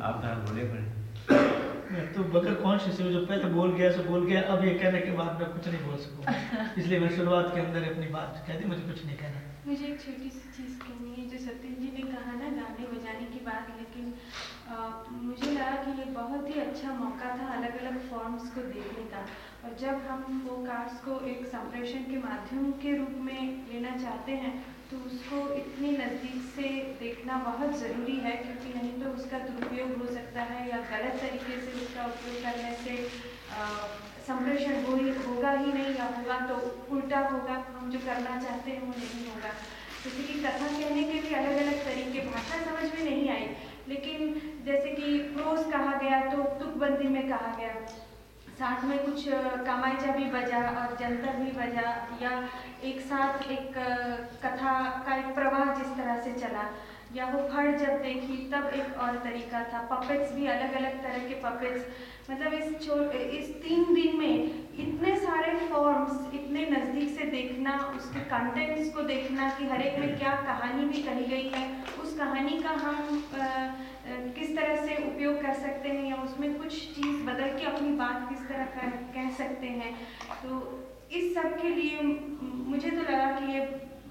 B: आप तो बोले पड़े
K: मैं तो बगैर कॉन्शियस हूँ जो पहले बोल गया सो बोल गया अब ये कहने के बाद मैं कुछ नहीं बोल सकूँ। इसलिए मैं शुरुआत के अंदर अपनी बात कह दी मुझे कुछ नहीं कहना।
L: मुझे एक छोटी सी चीज़ कहनी है जो सत्यन जी ने कहा ना गाने बजाने बात लेकिन अ, मुझे लगा कि ये बहुत ही अच्छा मौका था अलग अलग फॉर्म्स को देखने का। और जब हम वो कार्ड्स को एक संप्रेषण के माध्यम के रूप में लेना चाहते हैं तो उसको इतनी नज़दीक से देखना बहुत ज़रूरी है क्योंकि नहीं तो उसका दुरुपयोग हो सकता है या गलत तरीके से उसका उपयोग करने से संप्रेषण हो ही होगा ही नहीं या होगा तो उल्टा होगा। हम जो करना चाहते हैं वो नहीं होगा। जैसे कि कथा कहने के भी अलग अलग तरीके भाषा समझ में नहीं आई, लेकिन जैसे कि प्रोज कहा गया तो तुकबंदी में कहा गया। साथ में कुछ कामायचा भी बजा और जंतर भी बजा, या एक साथ एक कथा का एक प्रवाह जिस तरह से चला। या वो फड़ जब देखी तब एक और तरीका था। पपेट्स भी अलग अलग तरह के पपेट्स मतलब इस इस तीन दिन में इतने सारे फॉर्म्स इतने नज़दीक से देखना उसके कंटेंट्स को देखना कि हर एक में क्या कहानी भी कही गई है उस कहानी का हम अ, किस तरह से उपयोग कर सकते हैं या उसमें कुछ चीज़ बदल के अपनी बात किस तरह कर कह सकते हैं। तो इस सब के लिए मुझे तो लगा कि ये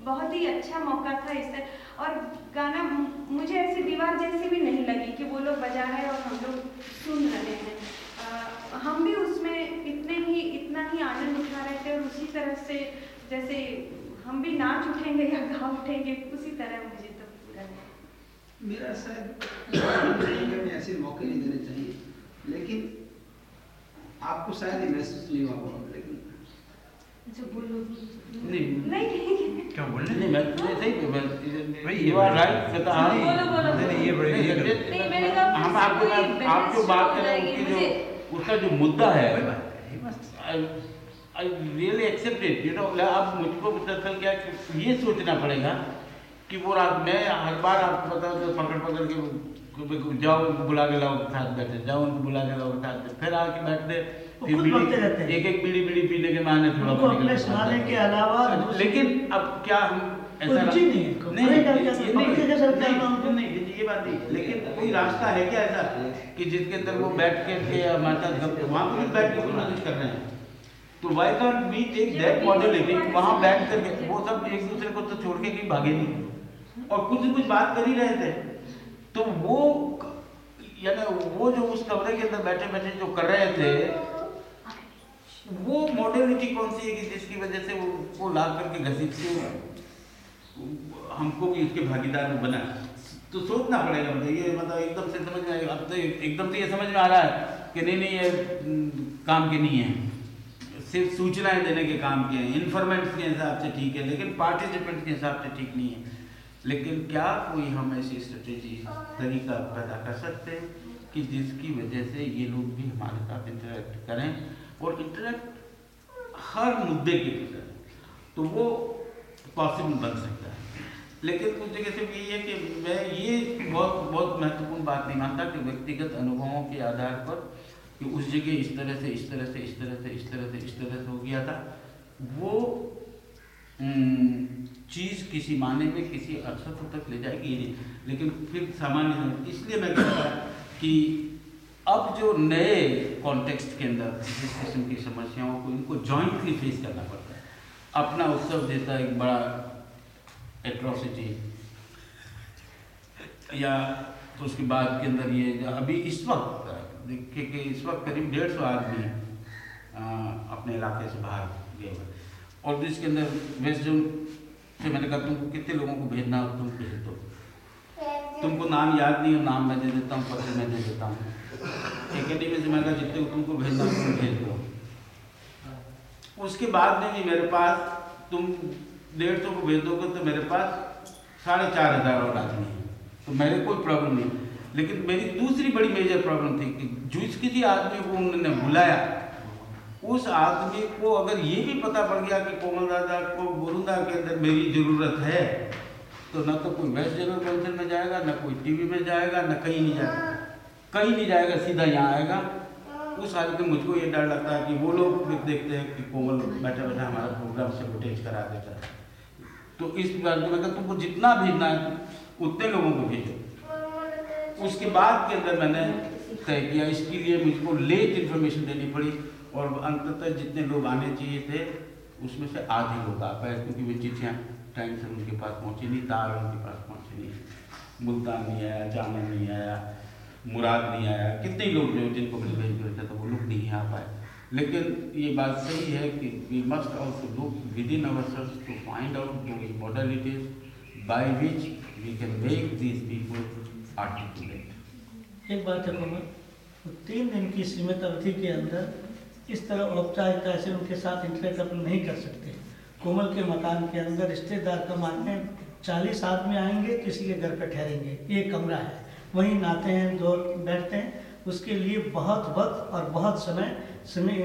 L: बहुत ही अच्छा मौका था इस तरह और गाना मुझे ऐसी दीवार जैसी भी नहीं लगी कि वो लोग बजा रहे और हम लोग सुन रहे हैं। अ, हम भी उसमें इतने ही इतना ही आनंद उठा रहे थे और उसी तरह से जैसे हम भी नाच उठेंगे या गा उठेंगे उसी तरह मुझे तो
D: मेरा शायद ऐसे मौके नहीं देने चाहिए। लेकिन आपको शायद महसूस नहीं हुआ लेकिन
E: जो बोलो
J: नहीं।
L: नहीं।
B: क्या बोल
J: नहीं मैं तो ऐसे
B: भाई, ये
J: यू आर
B: बड़ी-
J: राइट कहता हाँ
E: बोलो, बोलो,
B: नहीं, नहीं, ये बड़ी- ये
J: नहीं,
E: मैंने कहा
J: हम आपको
E: से कोई
J: मैं- आप जो बात कर रहे
E: हैं
J: उसकी जो उसका जो मुद्दा है
B: कोई बात नहीं, ये मस्त।
J: I really accept it, you know, अब मुझको दरअसल क्या ये सोचना पड़ेगा कि वो रात मैं हर बार आपको पता है पकड़ पकड़ के जाओ उनको बुला के लाओ साथ बैठे जाओ उनको बुला के लाओ साथ फिर आके बैठते। फिर बीड़ी। एक एक बीड़ी बीड़ी पीने के माने थोड़ा
K: अपने
J: के
K: के अलावा
J: लेकिन अब क्या हम
K: रुचि नहीं।
J: नहीं ये बात नहीं लेकिन कोई रास्ता है क्या ऐसा? कि जिसके अंदर वो बैठ के गप वहाँ पर भी बैठ के कर रहे हैं। तो why can't we take that modality वहाँ बैठ कर वो सब एक दूसरे को तो छोड़ के कहीं भागे नहीं। और कुछ कुछ बात कर ही रहे थे। तो वो यानी वो जो उस कमरे के अंदर बैठे बैठे जो कर रहे थे वो मॉडर्निटी कौन सी है कि जिसकी वजह से वो वो ला करके घसीट से हमको भी उसके भागीदार बना? तो सोचना पड़ेगा मतलब ये मतलब एकदम से समझ में आएगा अब तो एकदम से ये समझ में आ रहा है कि नहीं नहीं ये हम्म, काम के नहीं है। सिर्फ़ सूचनाएँ देने के काम के हैं। इन्फॉर्मेंट्स के हिसाब से ठीक है लेकिन पार्टिसिपेंट के हिसाब से ठीक नहीं है। लेकिन क्या कोई हम ऐसी स्ट्रेटेजी तरीका पैदा कर सकते हैं कि जिसकी वजह से ये लोग भी हमारे साथ इंटरेक्ट करें? और इंटरेक्ट हर मुद्दे के भीतर तो वो पॉसिबल बन सकता है। लेकिन कुछ जगह से यही है कि मैं ये बहुत बहुत महत्वपूर्ण बात नहीं मानता कि व्यक्तिगत अनुभवों के आधार पर कि उस जगह इस तरह से, इस तरह से, इस तरह से, इस तरह से, इस तरह से हो गया था। वो चीज़ किसी माने में किसी अर्थत्व तक ले जाएगी नहीं। लेकिन फिर सामान्य इसलिए मैं कहता कि अब जो नए कॉन्टेक्स्ट के अंदर जिस किस्म की समस्याओं को इनको जॉइंटली फेस करना पड़ता है। अपना उत्सव जैसा एक बड़ा एट्रोसिटी या तो उसके बाद के अंदर ये अभी इस वक्त, देखिए कि इस वक्त करीब डेढ़ सौ आदमी अपने इलाके से बाहर गए हुए और जिसके अंदर वेस्ट जोन से मैंने कहा, तुमको कितने लोगों को भेजना हो? तुम भेज दो। तुमको नाम याद नहीं हो, नाम मैं दे देता हूँ, पत्र मैं दे देता हूँ। एकेडमी से कहा जितने तुमको भेजना तुम भेज दो। उसके बाद में भी मेरे पास तुम डेढ़ सौ को भेज दोगे तो मेरे पास साढ़े चार हज़ार और आदमी है तो मेरे कोई प्रॉब्लम नहीं। लेकिन मेरी दूसरी बड़ी मेजर प्रॉब्लम थी कि जिस किसी आदमी को उन्होंने बुलाया, उस आदमी को अगर ये भी पता पड़ गया कि कोमल दादा को बुरुंदा के अंदर मेरी ज़रूरत है तो न तो कोई वेस्ट जनरल काउंसिल में जाएगा, न कोई टीवी में जाएगा, न कहीं नहीं जाएगा। कहीं नहीं जाएगा, सीधा यहाँ आएगा। उस हालत में मुझको ये डर लगता है कि वो लोग फिर देखते हैं कि कोमल बैठा बैठा हमारा प्रोग्राम सेबोटेज करा देता है। तो इस बार में अगर तुमको जितना भेजना है, उतने लोगों को भेजो। उसके बाद के अंदर मैंने तय किया, इसके लिए मुझको लेट इन्फॉर्मेशन देनी पड़ी और अंततः जितने लोग आने चाहिए थे, उसमें से आधे लोग आ पाए, क्योंकि वे चिट्ठियाँ टाइम से उनके पास पहुँची नहीं, तार उनके पास पहुँची नहीं। मुल्तान नहीं आया, जामन नहीं आया मुराद नहीं आया। कितने लोग जो जिनको मिल भेज रहे थे तो वो लोग नहीं आ पाए। लेकिन ये बात सही है कि we must also look within our selves to find out those modalities by which we can make these people articulate
K: एक बात है कोमल तो तीन दिन की सीमित अवधि के अंदर इस तरह औपचारिकता से उनके साथ इंटरेक्ट अपन नहीं कर सकते। कोमल के मकान के अंदर रिश्तेदार का मानने, चालीस आदमी आएँगे, किसी के घर पर ठहरेंगे, ये कमरा है। वहीं नहाते हैं दो बैठते हैं। उसके लिए बहुत वक्त और बहुत समय समय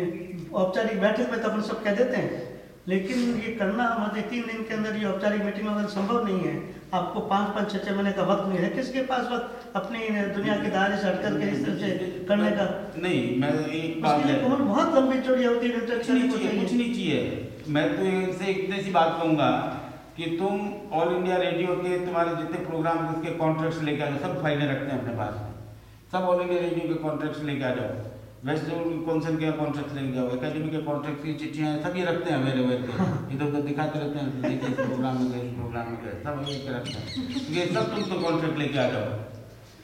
K: औपचारिक बैठक में तो अपन सब कह देते हैं। लेकिन ये करना हमारे तीन दिन के अंदर ये औपचारिक मीटिंग अगर संभव नहीं है आपको पाँच पाँच छः छः महीने का वक्त नहीं है। किसके पास वक्त? अपनी दुनिया के दायरे से हटकर के इस तरह से करने का।
J: नहीं मैं एक बात
K: उसके लिए
J: है
K: बहुत लंबी
J: कुछ नहीं चाहिए कुछ नहीं चाहिए। मैं तो इनसे इतनी सी बात कहूँगा। कि तुम ऑल इंडिया रेडियो के तुम्हारे जितने प्रोग्राम उसके कॉन्ट्रैक्ट्स लेके आए सब फाइलें रखते हैं अपने पास में। सब इंडिया रेडियो के कॉन्ट्रैक्ट्स लेके आ जाओ। वैसे जो कौंसल के कॉन्ट्रैक्ट लेके जाओ एकेडमी के कॉन्ट्रैक्ट की चिट्ठियाँ सब ये रखते हैं मेरे वेर के। इधर उधर दिखाते रहते हैं देखिए इस प्रोग्राम में गए इस प्रोग्राम में गए सब ये के रखते हैं ये सब तुम तो कॉन्ट्रैक्ट लेके आ जाओ।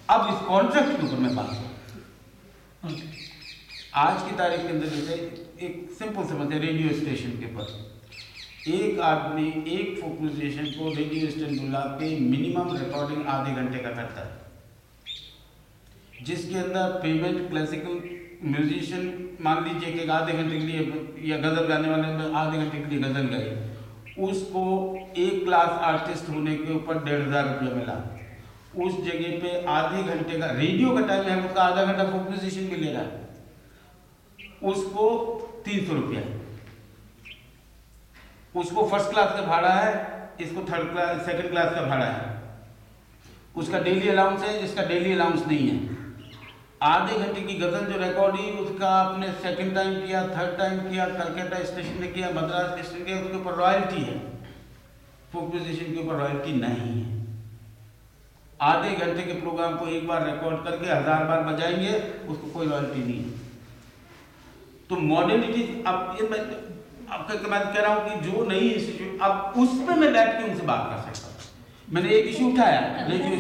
J: अब इस कॉन्ट्रैक्ट के ऊपर मैं बात करूँ। आज की तारीख के अंदर जैसे एक सिंपल समझ है रेडियो स्टेशन के ऊपर। एक आदमी, एक फोक म्यूजिशियन को रेडियो स्टेशन बुला के मिनिमम रिकॉर्डिंग आधे घंटे का करता है। जिसके अंदर पेमेंट क्लासिकल म्यूजिशियन मान लीजिए कि आधे घंटे के लिए, या गज़ल गाने वाले आधे घंटे के लिए गज़ल गाई उसको एक क्लास आर्टिस्ट होने के ऊपर डेढ़ हज़ार रुपया मिला। उस जगह पे आधे घंटे का रेडियो का टाइम है, उसका आधा घंटा फोक म्यूजिशियन भी ले रहा है उसको तीन सौ रुपया। उसको फ़र्स्ट क्लास का भाड़ा है, इसको थर्ड क्लास सेकंड क्लास का भाड़ा है। उसका डेली अलाउंस है इसका डेली अलाउंस नहीं है। आधे घंटे की गज़ल जो रिकॉर्ड हुई उसका आपने सेकंड टाइम किया थर्ड टाइम किया, कलकत्ता स्टेशन ने किया, मद्रास स्टेशन किया, उसके ऊपर रॉयल्टी है। फोक म्यूजिशियन के ऊपर रॉयल्टी नहीं है। आधे घंटे के प्रोग्राम को एक बार रिकॉर्ड करके हज़ार बार बजाएँगे, उसको कोई रॉयल्टी नहीं है। तो मॉडर्निटी अब ये आपका कह रहा हूँ कि जो नई है अब उस पर मैं बैठ के उनसे बात कर सकता हूँ। मैंने एक इशू उठाया रेडियो